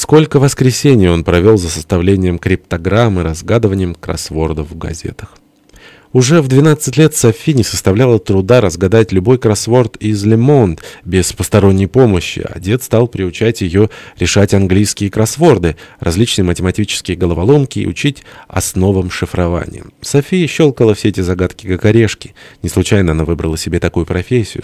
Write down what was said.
Сколько воскресений он провел за составлением криптограмм и разгадыванием кроссвордов в газетах. Уже в 12 лет Софи не составляла труда разгадать любой кроссворд из «Le без посторонней помощи, а дед стал приучать ее решать английские кроссворды, различные математические головоломки и учить основам шифрования. София щелкала все эти загадки как орешки. Не случайно она выбрала себе такую профессию.